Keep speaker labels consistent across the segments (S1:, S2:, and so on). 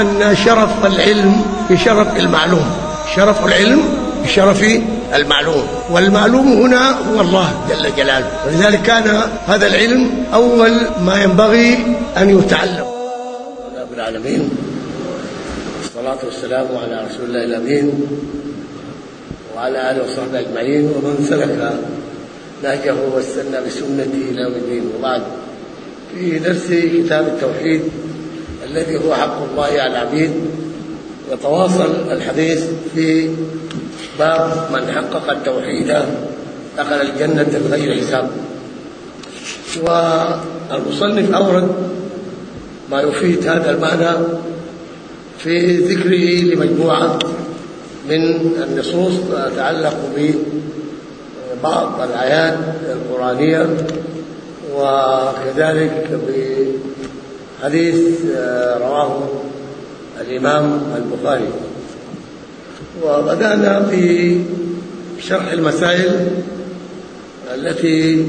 S1: أن شرف العلم بشرف المعلوم. شرف العلم بشرف المعلوم. والمعلوم هنا هو الله جل جلاله. ولذلك كان هذا العلم أول ما ينبغي أن يتعلم. رب العالمين والصلاة والسلام على رسول الله الأمين وعلى آله وصحبه أجمعين ومن سلك نهجه واستنى بسنته إلى يوم الدين. وبعد في درس كتاب التوحيد الذي هو حق الله على العبيد يتواصل الحديث في باب من حقق التوحيد دخل الجنة بغير حساب. والمصنف أورد ما يفيد هذا المعنى في ذكره لمجموعة من النصوص تتعلق ببعض الآيات القرآنية وكذلك بحديث رواه الإمام البخاري. وبدأنا في شرح المسائل التي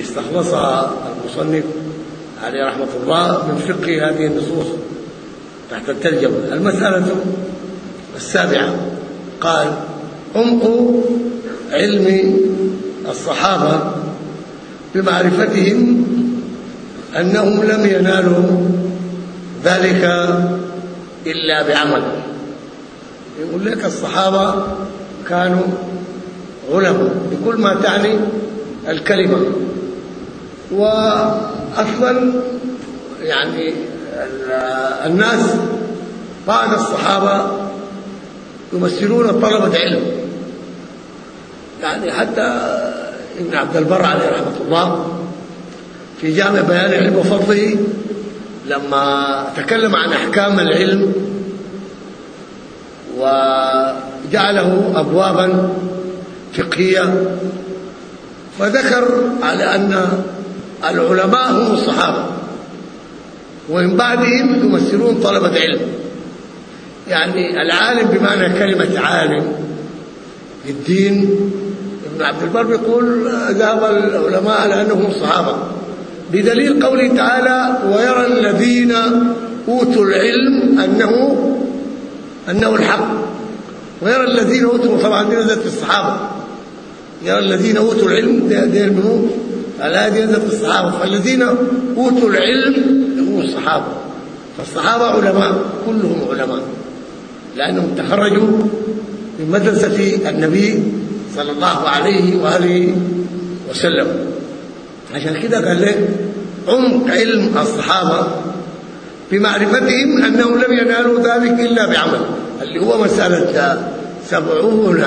S1: استخلصها المصنف عليه رحمة الله من فقه هذه النصوص تحت الترجمة. المسألة السابعة قال عمق علم الصحابة بمعرفتهم أنهم لم ينالوا ذلك إلا بعمل. يقول لك الصحابة كانوا علماء بكل ما تعني الكلمة. وأصلا يعني الناس بعد الصحابة يمثلون طلبة علم. يعني حتى ابن عبد البر عليه رحمة الله في جامع بيان العلم وفضله لما تكلم عن أحكام العلم وجعله أبوابا فقهية فذكر على أن العلماء هم الصحابة ومن بعدهم يمثلون طلبة علم يعني العالم بمعنى كلمة عالم للدين. ابن عبد البر يقول ذهب العلماء على أنهم الصحابة بدليل قوله تعالى ويرى الذين أوتوا العلم أنه أنه الحق. ويرى الذين أوتوا طبعا دي نزلت في الصحابة. يرى الذين أوتوا العلم دي, دي المنوب دي نزلت في الصحابة. فالذين أوتوا العلم هم الصحابة. فالصحابة علماء كلهم علماء. لأنهم تخرجوا من مدرسة النبي صلى الله عليه وآله وسلم. عشان كده قال لك عمق علم الصحابة بمعرفتهم أنهم لم ينالوا ذلك إلا بعمل. اللي هو مسألة سبعون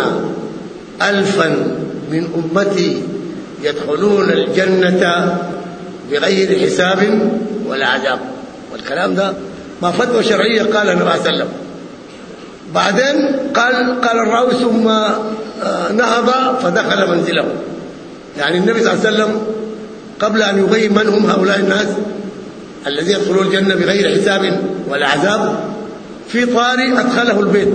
S1: ألفا من أمتي يدخلون الجنة بغير حساب ولا عذاب. والكلام ده ما فتوى شرعية قال النبي صلى الله عليه وسلم. بعدين قال قال الراوي ثم نهض فدخل منزله. يعني النبي صلى الله عليه وسلم قبل أن يبين من هم هؤلاء الناس الذين يدخلون الجنة بغير حساب ولا عذاب في طاري أدخله البيت.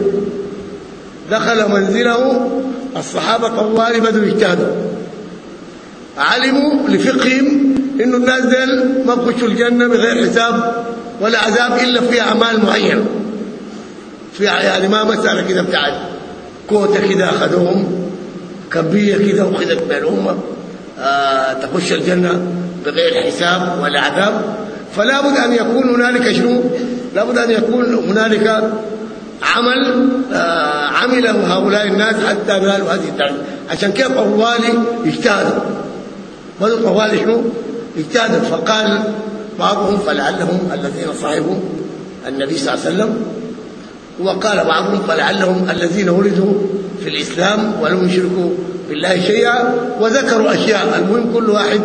S1: دخل منزله الصحابة طوال بدوا يجتهدوا علموا لفقههم إنه الناس ديل ما بخشوا الجنة بغير حساب ولا عذاب إلا في أعمال معينة. في يعني ما مسألة كده بتاعت كوتة كده أخذوهم كبية كده وخذت من الأمة آه تخش الجنة بغير حساب ولا عذاب. فلا بد أن يكون هنالك شنو؟ لا بد أن يكون هنالك عمل آه عمله هؤلاء الناس حتى نالوا هذه الدرجة عشان كيف طوالي اجتهدوا بدوا طوالي شنو؟ اجتهدوا فقال بعضهم فلعلهم الذين صاحبوا النبي صلى الله عليه وسلم وقال بعضهم فلعلهم الذين ولدوا في الإسلام ولم يشركوا بالله شيئا وذكروا أشياء. المهم كل واحد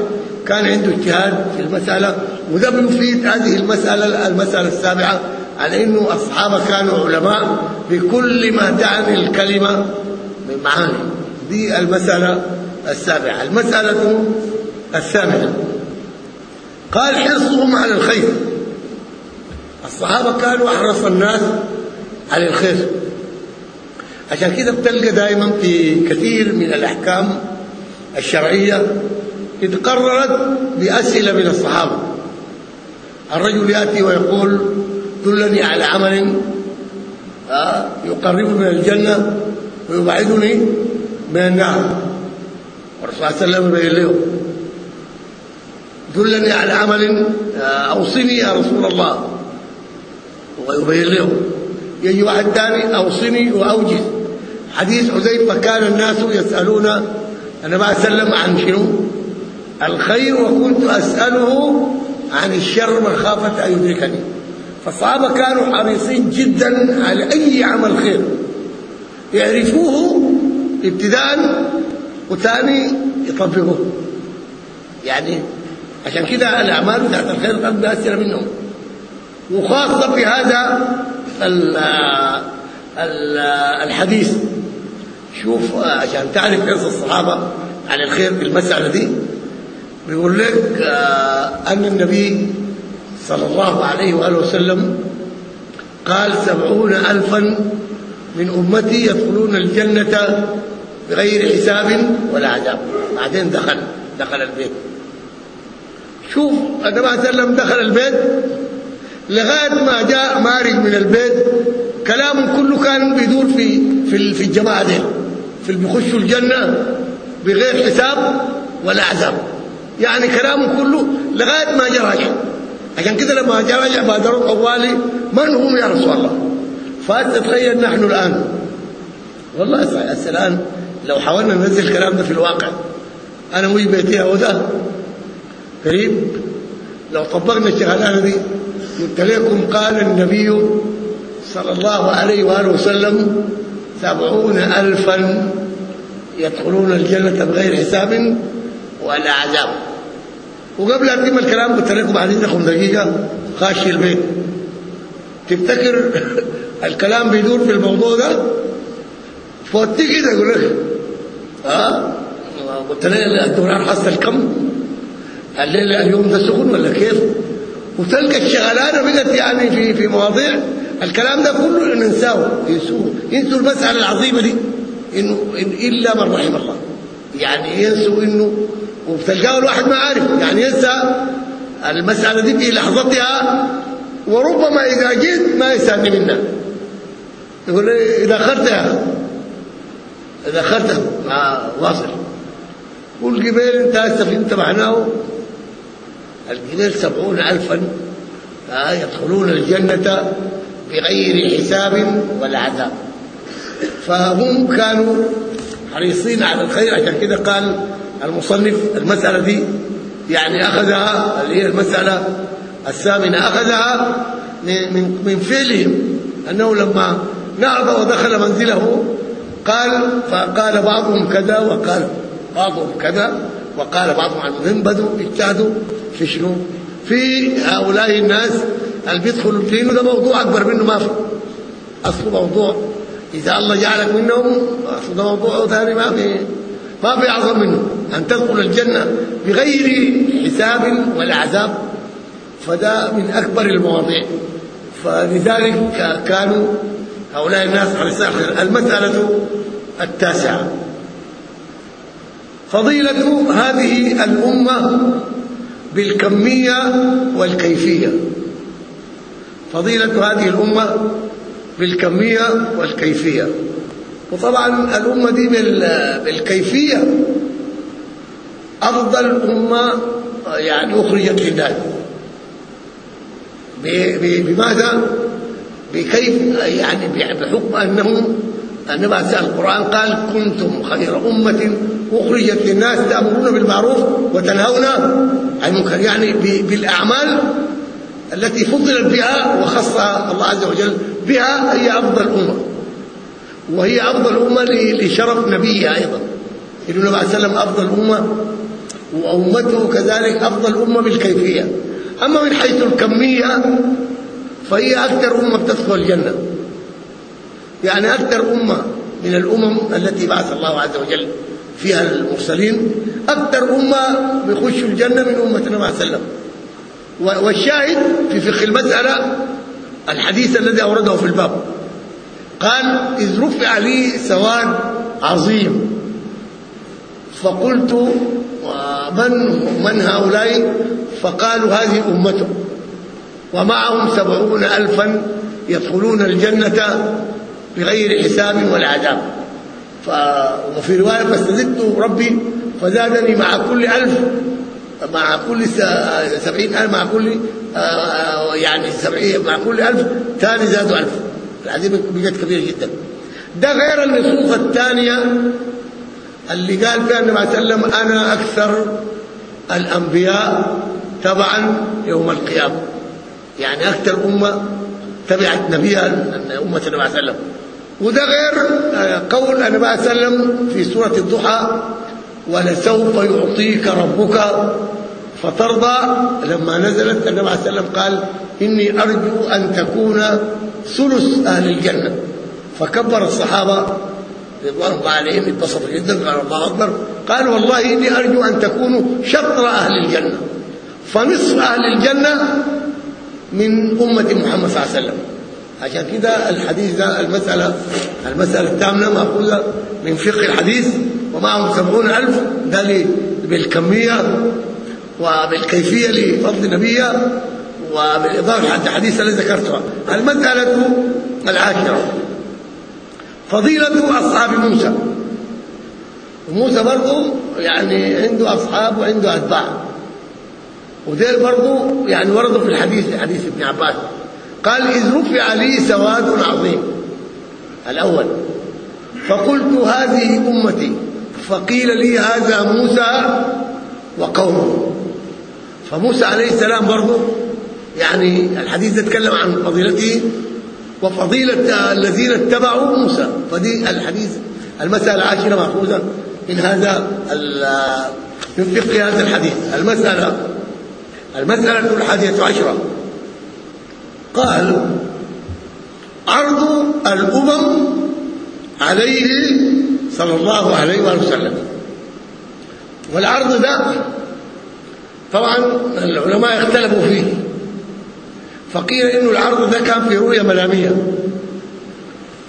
S1: كان عنده اجتهاد في المسألة. وده بيفيد هذه المسألة المسألة السابعة على إنه الصحابه كانوا علماء بكل ما تعني الكلمة من معاني. دي المسألة السابعة. المسألة الثامنة. قال حرصهم على الخير. الصحابة كانوا أحرص الناس على الخير. عشان كده بتلقى دائما في كثير من الأحكام الشرعية اتقررت بأسئلة من الصحابة. الرجل يأتي ويقول دلني على عمل يقربني من الجنة ويبعدني من النار. والرسول صلى الله عليه وسلم يبين له دلني على عمل أوصني يا رسول الله. ويبين له. يجي واحد ثاني اوصني واوجز حديث حذيفة كان الناس يسألون النبي عليه وسلم عن شنو؟ الخير وكنت أسأله عن الشر مخافه أن يدركني. فالصحابه كانوا حريصين جدا على أي عمل خير. يعرفوه ابتداء وثاني يطبقوه. يعني عشان كده الأعمال بتاعت الخير كانت متاثره منهم. وخاصة في هذا الحديث. شوف عشان تعرف حرص الصحابة على الخير في المسألة دي بيقول لك أن النبي صلى الله عليه وآله وسلم قال سبعون الفا من أمتي يدخلون الجنة بغير حساب ولا عذاب. بعدين دخل دخل البيت. شوف النبي صلى الله عليه وسلم دخل البيت لغاية ما جاء مارق من البيت كلامه كله كان بيدور في في في الجماعة دي. في بيخشوا الجنة بغير حساب ولا عذاب. يعني كلامه كله لغاية ما جاء راجع. عشان كده لما جاء راجع بادروا طوالي من هم يا رسول الله؟ فتتخيل نحن الآن. والله هسه الآن لو حاولنا ننزل الكلام ده في الواقع أنا مش بيتي هو ده. قريب؟ لو طبقنا الشغلانه دي قلت لكم قال النبي صلى الله عليه وآله وسلم سبعون الفا يدخلون الجنة بغير حساب ولا عذاب. وقبل اتم الكلام قلت لكم اذنكم دقيقة خاشي البيت. تفتكر الكلام بيدور في الموضوع ده؟ فوتي كده أقول لك آه قلت له الدوران حصل كم؟ الليلة اليوم ده سخن ولا كيف؟ وتلقى الشغلانة بقت يعني في في مواضيع. الكلام ده كله ننساه. ينسوه. ينسوا المساله العظيمة دي. إنه إن إلا من رحم الله. يعني ينسوا انه وبتلقاه الواحد ما عارف. يعني ينسى المسألة دي في لحظتها. وربما إذا جيت ما يسألني منها. يقول لي إذا أخرتها. إذا أخرتها. ما واصل. والجبال أنت هسه أنت معناه. الجبال سبعون ألفا يدخلون الجنة بغير حساب ولا عذاب. فهم كانوا حريصين على الخير عشان كده قال المصنف المسألة دي يعني أخذها اللي هي المسألة الثامنة أخذها من من فعلهم. أنه لما نهض ودخل منزله قال فقال بعضهم كذا وقال بعضهم كذا. وقال بعضهم عنهم بدوا اجتهدوا في شنو؟ في هؤلاء الناس اللي بيدخلوا الدين ده موضوع أكبر منه ما في. اصله موضوع إذا الله جعلك منهم اصله ده موضوع ثاني ما في ما في أعظم منه. أن تدخل الجنة بغير حساب ولا عذاب فده من أكبر المواضيع. فلذلك كانوا هؤلاء الناس على الساخر المسألة التاسعة. فضيلة هذه الأمة بالكمية والكيفية. فضيلة هذه الأمة بالكمية والكيفية. وطبعا الأمة دي بالكيفية أفضل أمة يعني أخرجت للناس. بماذا؟ بكيف يعني بحكم أنهم النبي عليه القرآن قال كنتم خير أمة أخرجت للناس تأمرون بالمعروف وتنهون عن المنكر يعني بالأعمال التي فضلت بها وخصها الله عز وجل بها هي أفضل أمة. وهي أفضل أمة لشرف نبيها أيضا. النبي عليه وسلم أفضل أمة وأمته كذلك أفضل أمة بالكيفية. أما من حيث الكمية فهي أكثر أمة بتدخل الجنة. يعني أكثر أمة من الأمم التي بعث الله عز وجل فيها المرسلين أكثر أمة بيخشوا الجنة من أمة النبي عليه وسلم. والشاهد في فقه المسألة الحديث الذي أورده في الباب. قال إذ رفع لي سواد عظيم. فقلت من من هؤلاء؟ فقالوا هذه أمته ومعهم سبعون ألفا يدخلون الجنة بغير حساب ولا عذاب. وفي رواية فاستزدت ربي فزادني مع كل ألف مع كل سبعين ألف مع كل آه، يعني سبعين مع كل ألف ثاني زادوا ألف. الحديث بجد كبير جدا. ده غير النصوص الثانية اللي قال فيها النبي عليه وسلم أنا أكثر الأنبياء تبعا يوم القيامة يعني أكثر أمة تبعت نبيها أمة النبي عليه وسلم. وده غير آه، قول النبي عليه وسلم في سورة الضحى ولسوف يعطيك ربك فترضى. لما نزلت النبي عليه وسلم قال إني أرجو أن تكون ثلث أهل الجنة. فكبر الصحابة رضوان الله عليهم اتبسطوا جدا قالوا الله أكبر. قال والله إني أرجو أن تكونوا شطر أهل الجنة. فنصف أهل الجنة من أمة محمد صلى الله عليه وسلم. عشان كده الحديث ده المسألة المسألة الثامنة مأخوذة من فقه الحديث ومعهم سبعون ألف ده بالكمية وبالكيفية لفضل النبي وبالإضافة حتى الحديث الذي ذكرتها. المسألة العاشرة. فضيلة أصحاب موسى. وموسى برضه يعني عنده أصحاب وعنده أتباع. وديل برضه يعني وردوا في الحديث حديث ابن عباس. قال إذ رفع لي سواد عظيم. الأول فقلت هذه أمتي فقيل لي هذا موسى وقومه. فموسى عليه السلام برضه يعني الحديث يتكلم عن فضيلته وفضيلة الذين اتبعوا موسى. فدي الحديث المسألة العاشرة مأخوذة من هذا من فقه هذا الحديث. المسألة المسألة الحادية عشرة. قال عرض الأمم عليه صلى الله عليه وآله وسلم. والعرض ده طبعا العلماء اختلفوا فيه. فقيل إنه العرض ده كان في رؤية مناميه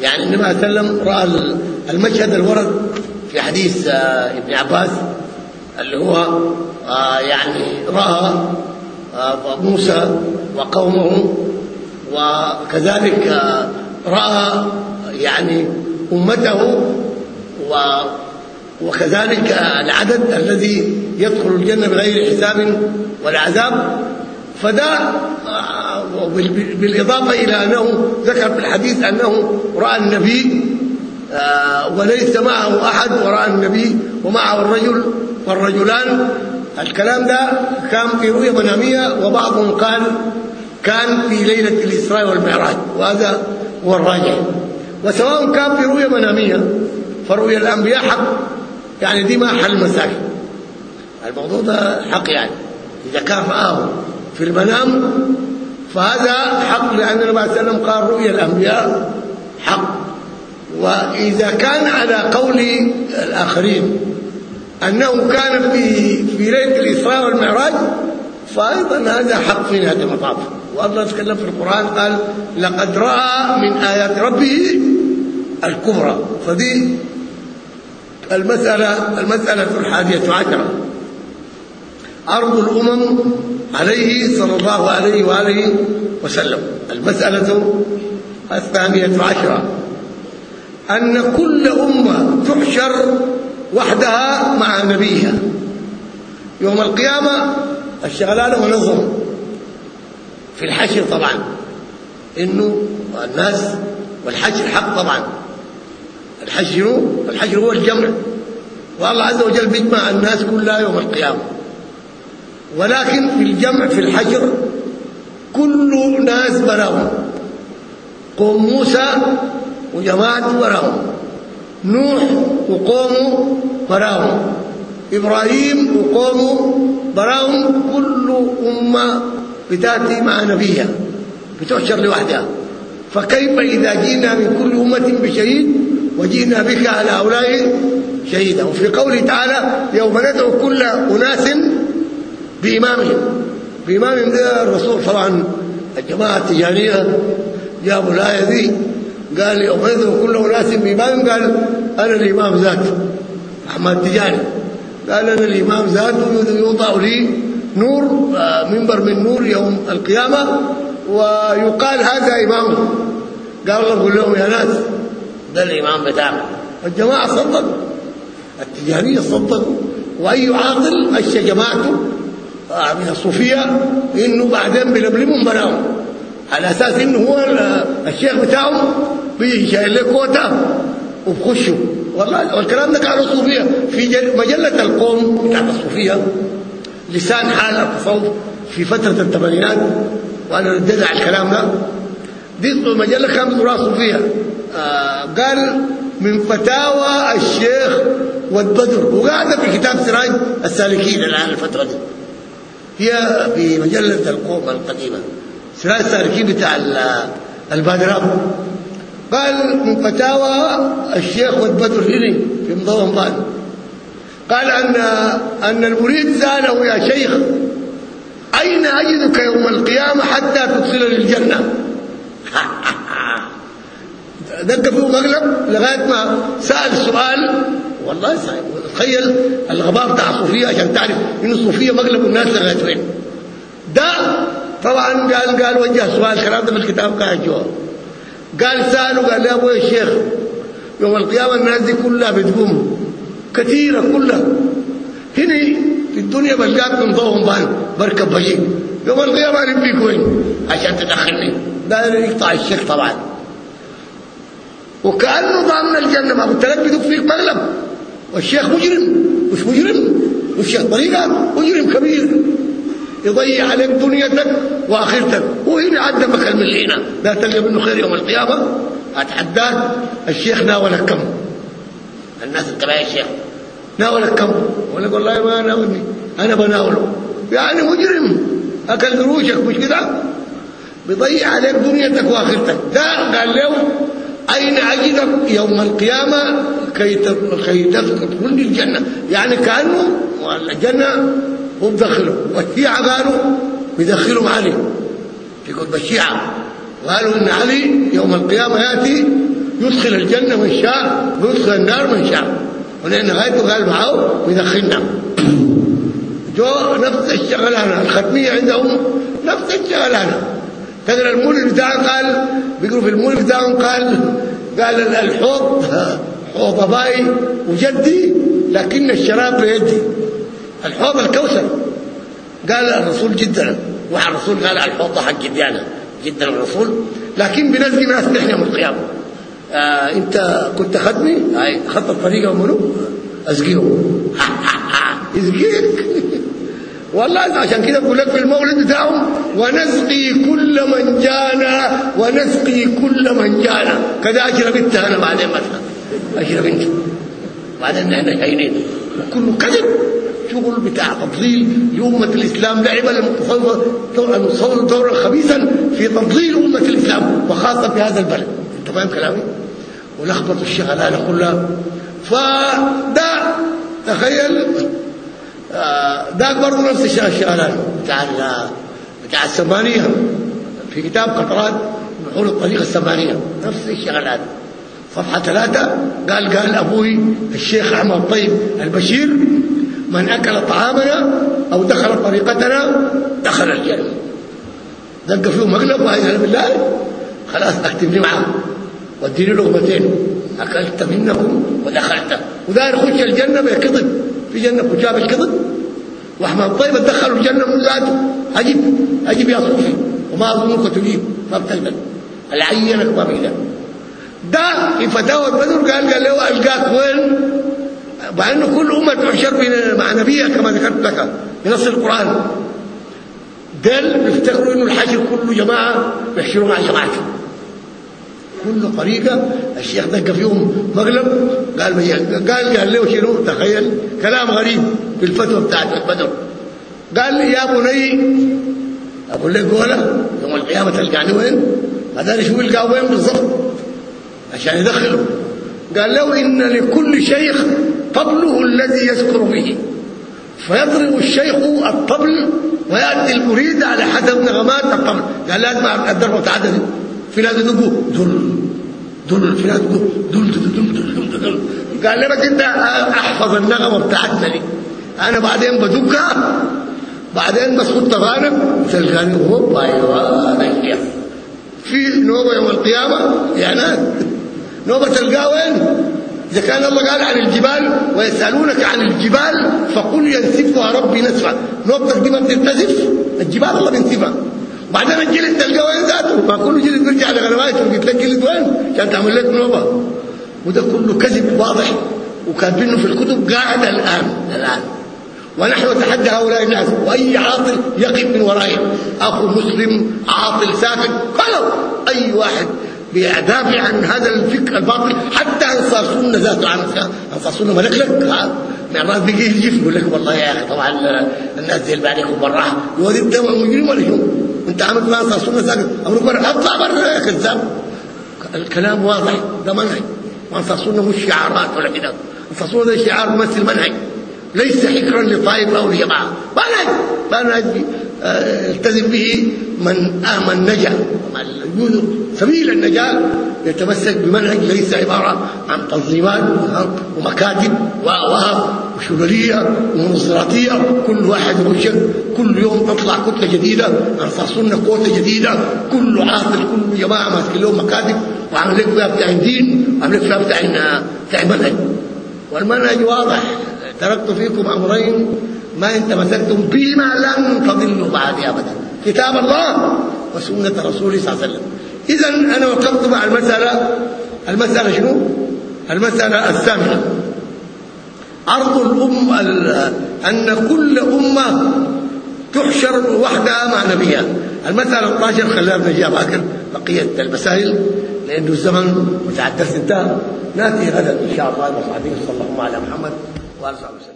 S1: يعني النبي عليه وسلم رأى المشهد الورد في حديث آه، ابن عباس اللي هو آه، يعني رأى آه، موسى وقومه وكذلك رأى يعني أمته وكذلك العدد الذي يدخل الجنة بغير حساب ولا عذاب فده بالإضافة إلى أنه ذكر في الحديث أنه رأى النبي آه، وليس معه أحد ورأى النبي ومعه الرجل والرجلان. الكلام ده كان في رؤية مناميه وبعضهم قال كان في ليلة الإسراء والمعراج وهذا هو الراجح. وسواء كان في رؤية منامية فرؤيا الأنبياء حق يعني دي ما حل مساكن. الموضوع ده حق يعني. إذا كان راه في المنام فهذا حق لأن النبي صلى الله عليه وسلم قال رؤيا الأنبياء حق. وإذا كان على قول الآخرين أنه كان في في ليلة الإسراء والمعراج فأيضا هذا حق في نهاية المطاف. والله تكلم في القرآن قال لقد رأى من آيات ربه الكبرى فدي المسألة المسألة الحادية عشرة. أرض الأمم عليه صلى الله عليه وآله وسلم. المسألة الثانية عشرة. أن كل أمة تحشر وحدها مع نبيها. يوم القيامة الشغلانة منظم في الحشر طبعا. إنه الناس والحشر حق طبعا. الحشر الحشر هو الجمع. والله عز وجل بيجمع الناس كلها يوم القيامة. ولكن في الجمع في الحجر كل ناس براهم. قوم موسى وجماعته براهم. نوح وقومه براهم. إبراهيم وقومه براهم. كل أمة بتأتي مع نبيها بتحشر لوحدها. فكيف إذا جئنا من كل أمة بشهيد وجئنا بك على هؤلاء شهيدا؟ وفي قوله تعالى يوم ندعو كل أناس بإمامهم. بإمامهم ده الرسول طبعا الجماعة التجارية جابوا الآية دي قال يوم ندعو كل أناس بإمامهم قال أنا الإمام ذاته أحمد تجاري قال أنا الإمام ذاته يوضع لي نور آه، منبر من نور يوم القيامة ويقال هذا امامه قال الله قول لهم يا ناس ده الإمام بتاعكم الجماعة صدقوا التجارية صدقوا وأي عاقل مشى جماعته آه، من الصوفيه إنه بعدين بلبلبهم براهم على أساس إنه هو الشيخ بتاعهم بيجي شايل له كوتا وبخشوا. والله والكلام ده قالوا الصوفيه في مجلة القوم بتاعت الصوفية. لسان حال التصوف في فترة الثمانينات وأنا رديت على الكلام ده. دي مجلة كانت بتقراها صوفيه آه قال من فتاوى الشيخ والبدر وقاعدة في كتاب سراج السالكين الآن الفترة دي. هي في مجلة القوم القديمة سراج السالكين بتاع البادرام قال من فتاوى الشيخ والبدر هنا في مضوى قال أن أن المريد سأله يا شيخ أين أجدك يوم القيامة حتى تدخلني الجنه دق فيه مقلب لغاية ما سأل سؤال والله صحيح تخيل الغباء بتاع الصوفيه عشان تعرف إن الصوفية مقلب الناس لغايه وين ده طبعا قال قال وجه سؤال الكلام ده في الكتاب كان جواب قال سأله قال يا ابويا الشيخ يوم القيامة الناس دي كلها بتقوم. كثيرة كلها. هنا في الدنيا بلقاك من ضوء بان بركب بجيب يوم القيامة أنا بيك وين؟ عشان تدخلني. ده يقطع الشيخ طبعا. وكأنه ضامن الجنة. ما قلت لك بدك فيك مغلب. والشيخ مجرم. مش مجرم. والشيخ طريقة. مجرم كبير. يضيع عليك دنيتك وآخرتك. وهنا عدمك الملينا لا تلقى منه خير يوم القيامة. أتحداك. الشيخ ناولك كم؟ الناس اتبع الشيخ. ناولك كم؟ ولا والله ما ناولني. أنا بناوله. يعني مجرم. أكل قروشك مش كده بيضيع عليك دنيتك وآخرتك. ده قال له أين أجدك يوم القيامة؟ كي كي تدخل الجنة؟ يعني كأنه الجنة. هو بدخله. والشيعة قالوا بيدخلهم علي. في قطب الشيعه قالوا إن علي يوم القيامة يأتي يدخل الجنة من شاء ويدخل النار من شاء. ولأن غايته قال معه ويدخلنا جو نفس الشغلانه الختمية عندهم نفس الشغلانه تقرا المولد بتاعه قال؟ بيقولوا في المولد بتاعهم قال؟ قال الحوض حوض ابائي وجدي لكن الشراب بيدي. الحوض الكوثر. قال الرسول جدا. واحد الرسول قال الحوض حق جدي جدا الرسول. لكن بنزقي ناس نحن يوم القيامه آه انت كنت خدمي؟ هاي خط الطريقة منو؟ اسقيهم يسقيك والله عشان كده بقول لك في المولد بتاعهم ونسقي كل من جانا ونسقي كل من جانا. كذا اشرب انت أنا بعدين مثلا اشرب انت بعدين نحن شايلين. وكله كذب. شغل بتاع تضليل. لأمة الإسلام لعب المتصور دورا خبيثا في تضليل أمة الإسلام وخاصة في هذا البلد. فاهم كلامي؟ ولخبط الشغلانه كلها فده تخيل ده برضه نفس الشغلانه بتاع بتاع السمانية. في كتاب قطرات بحول الطريقة السمانية. نفس الشغلات صفحة ثلاثة قال قال أبوي الشيخ أحمد طيب البشير من أكل طعامنا أو دخل طريقتنا دخل الجنة. دق فيه مقلب وهذا بالله خلاص اكتب لي معاه واديني لقمتين أكلت منه ودخلت. وداير يخش الجنة بكذب في جنة كتاب الكذب وأحمد طيب دخلوا الجنة من ذاته. اجب اجب يا صوفي. وما أظنك تجيب ما بتقبل. العينك ما بيقدر ده في فتاوى البدر قال قال له ألقاك وين؟ مع انه كل أمة تحشر مع نبيها كما ذكرت لك بنص القرآن. دل بيفتكروا إنه الحشر كله جماعة بيحشروا مع جماعتهم كل طريقة. الشيخ دق فيهم مغلب قال قال قال له شنو؟ تخيل كلام غريب في الفتوى بتاعت البدر. قال لي يا بني أقول لك قوله يوم القيامة تلقاني وين؟ هذا شو يلقاه وين بالضبط؟ عشان يدخله. قال له إن لكل شيخ طبله الذي يذكر به. فيضرب الشيخ الطبل ويأتي المريد على حسب نغمات الطبل. قال لازم الضربه متعدده في ناس يدقوا دل دل في ناس يدقوا دل دل دل دل دل قال لي انت أحفظ النغمة بتاعتنا دي. أنا بعدين بدقها بعدين بس خد غانم تلقاني هوب أيوه في نوبة يوم القيامة يا ناس. نوبة تلقاه وين؟ إذا كان الله قال عن الجبال ويسألونك عن الجبال فقل ينسفها ربي نسفا. نوبتك دي ما بتنتزف الجبال الله بينسفها. بعدين الجلد تلقاه وين ذاته؟ ما كل جلد بيرجع لغنمايته قلت لك جلد وين عشان تعمل لك نوبه وده كله كذب واضح. وكاتبينه في الكتب قاعد الآن الآن. ونحن نتحدى هؤلاء الناس وأي عاطل يقف من ورائه؟ أخو مسلم عاطل ساكت خلص أي واحد بيدافع عن هذا الفكر الباطل حتى أنصار سنة ذاته عن انصار سنة ملكلك معراض بيجي يجيف يقول لك والله يا أخي طبعا الناس دي اللي عليكم براها يودي الدم المجرم ولا شو انت عامل ما انصار سنه ساكت امرك برا اطلع برا يا كذاب الكلام واضح. ده منهج. وانصار سنه مش شعارات ولا كده. انصار سنه ده شعار ممثل منهج. ليس حكرا لطائفة أو لجماعة. منهج منهج التزم به من آمن نجا. سبيل النجاة يتمسك بمنهج ليس عبارة عن تنظيمات ومكاتب ووهب وشغلية ومنظراتية. كل واحد يخش كل يوم تطلع كتلة جديدة سنة كوته جديدة. كل عاطل كل جماعة ماسكين لهم مكاتب وعامل لك فيها بتاع دين وعامل لك فيها بتاع بتاع منهج. والمنهج واضح. تركت فيكم أمرين. ما إن تمسكتم بما لن تضلوا بعد ابدا. كتاب الله وسنة رسوله صلى الله عليه وسلم. اذا أنا وقفت مع المسألة. المسألة شنو؟ المسألة الثامنة. عرض الام أن كل أمة تحشر وحدها مع نبيها. المسألة 12 خلينا نجي باكر بقية المسائل لأنه الزمن الدرس انتهى نأتي غدا إن شاء الله. وصحبه صلى الله على محمد وآله وسلم.